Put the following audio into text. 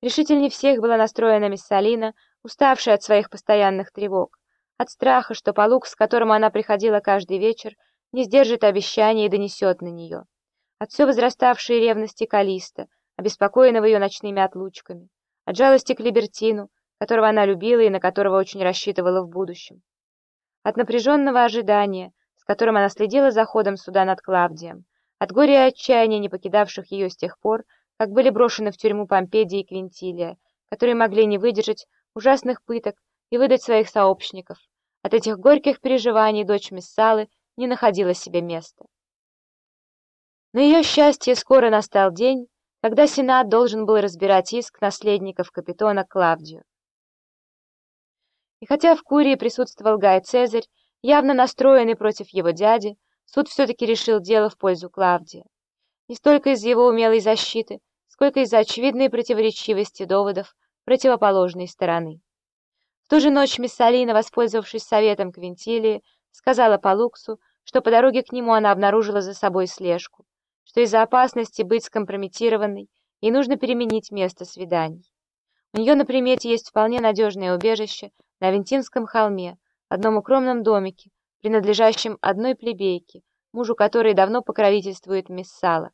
Решительнее всех была настроена мисс Салина, уставшая от своих постоянных тревог, от страха, что Палук, с которым она приходила каждый вечер, не сдержит обещания и донесет на нее, от все возраставшей ревности Калиста, обеспокоенного ее ночными отлучками, от жалости к Либертину, которого она любила и на которого очень рассчитывала в будущем, от напряженного ожидания, с которым она следила за ходом суда над Клавдием, от горя и отчаяния, не покидавших ее с тех пор, как были брошены в тюрьму Помпедия и Квинтилия, которые могли не выдержать ужасных пыток и выдать своих сообщников. От этих горьких переживаний дочь Мессалы не находила себе места. На ее счастье скоро настал день, когда Сенат должен был разбирать иск наследников капитона Клавдию. И хотя в Курии присутствовал Гай Цезарь, явно настроенный против его дяди, суд все-таки решил дело в пользу Клавдия. Не столько из его умелой защиты, сколько из-за очевидной противоречивости доводов противоположной стороны. В ту же ночь Миссалина, воспользовавшись советом Квинтилии, сказала Палуксу, что по дороге к нему она обнаружила за собой слежку, что из-за опасности быть скомпрометированной ей нужно переменить место свиданий. У нее на примете есть вполне надежное убежище на Авентинском холме, одном укромном домике, принадлежащем одной плебейке, мужу которой давно покровительствует Миссала.